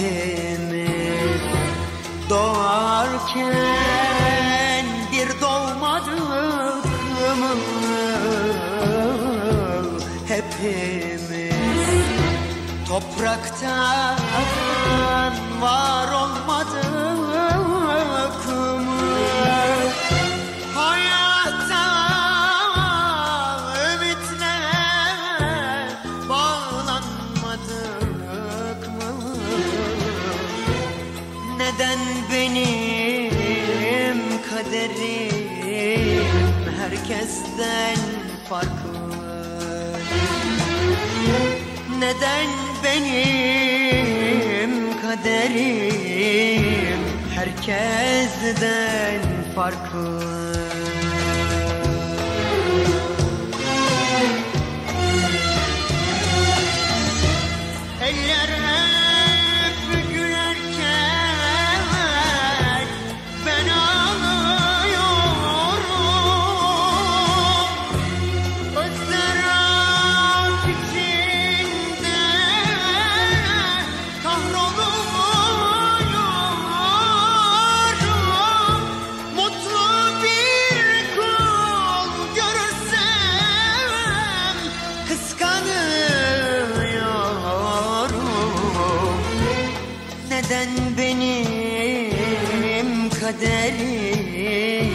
hepimiz Doğarken bir doğmadık Hepimiz topraktan var olmadık benim kaderim herkesten farklı? Neden benim kaderim herkesten farklı? Neden benim kaderim.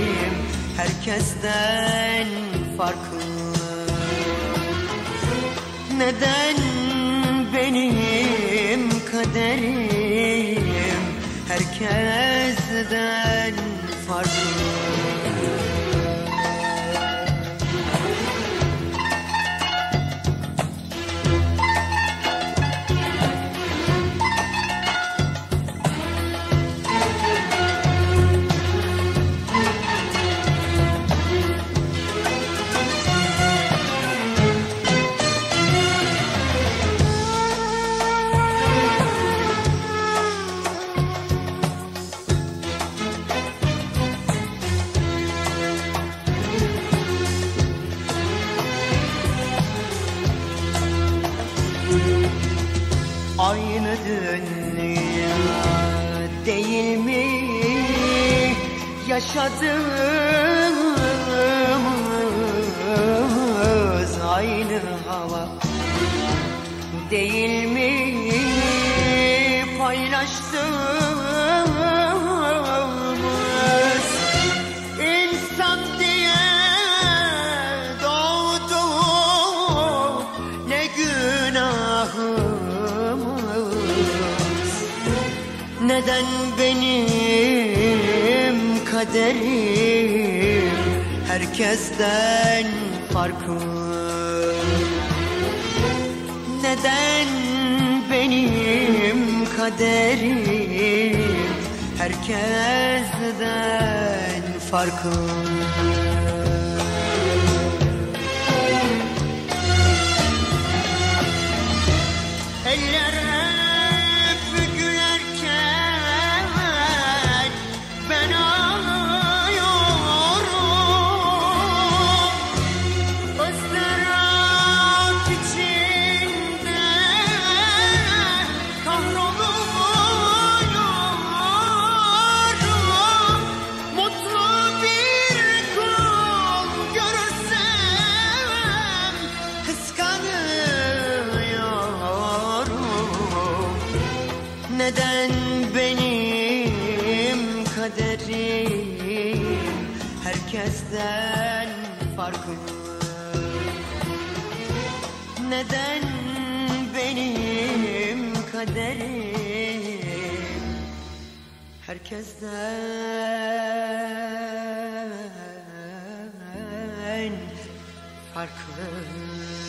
Herkesten farklı. Neden benim kaderim? Herkesten değil mi yaşadığımız aynı hava? Değil mi paylaştığımız neden benim kaderim herkesten farklı. Neden benim kaderim herkesten farklı Neden benim kaderim. Herkesten farklı. Neden benim kaderim? Herkesten farklı